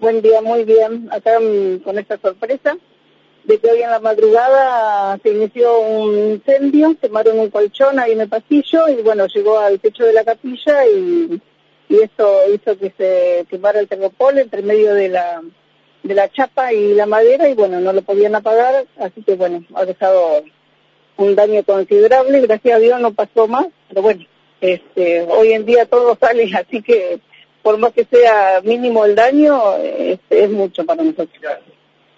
Buen día, muy bien. Acá con esta sorpresa de que hoy en la madrugada se inició un incendio, quemaron un colchón ahí en el pasillo y bueno, llegó al techo de la capilla y, y eso hizo que se quemara el tergopol entre medio de la de la chapa y la madera y bueno, no lo podían apagar, así que bueno, ha dejado un daño considerable, gracias a Dios no pasó más, pero bueno, este, hoy en día todo sale, así que por más que sea mínimo el daño, este, es mucho para nosotros.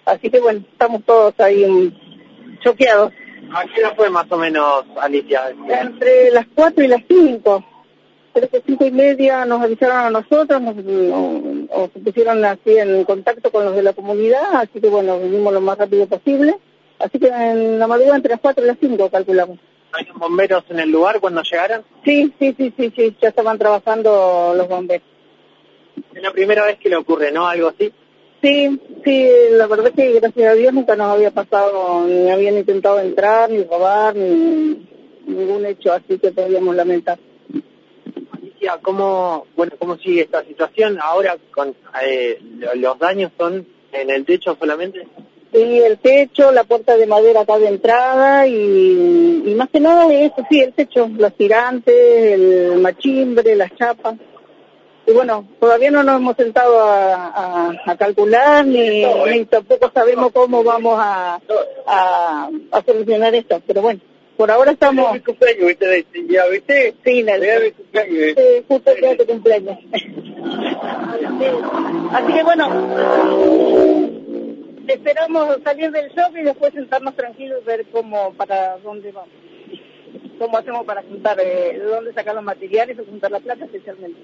Así que bueno, estamos todos ahí mm, choqueados. ¿A qué hora fue más o menos, Alicia? Entre las cuatro y las cinco. Creo que cinco y media nos avisaron a nosotros, nos, no- o se pusieron así en contacto con los de la comunidad, así que bueno, vinimos lo más rápido posible. Así que en la madrugada entre las cuatro y las cinco calculamos. ¿Hay bomberos en el lugar cuando llegaron? Sí, sí, sí, sí, sí, ya estaban trabajando los bomberos. Es la primera vez que le ocurre, ¿no? Algo así. Sí, sí, la verdad es que gracias a Dios nunca nos había pasado, ni habían intentado entrar, ni robar, ni ningún hecho así que podíamos lamentar. Alicia, ¿cómo, bueno, cómo sigue esta situación? Ahora con eh, lo- los daños son en el techo solamente. Sí, el techo, la puerta de madera acá de entrada y, y más que nada eso, sí, el techo, los tirantes, el machimbre, las chapas. Y bueno, todavía no nos hemos sentado a, a- a calcular ni, ni tampoco sabemos cómo vamos a, a, a solucionar esto, pero bueno, por ahora estamos... cumpleaños, ¿viste? Ya, ¿viste? Sí, Nelson. cumpleaños. Sí, justo el día de tu cumpleaños. Sí. Así que bueno, esperamos salir del shock y después sentarnos tranquilos y ver cómo, para dónde vamos. Cómo hacemos para juntar, eh, de dónde sacar los materiales o juntar la plata especialmente.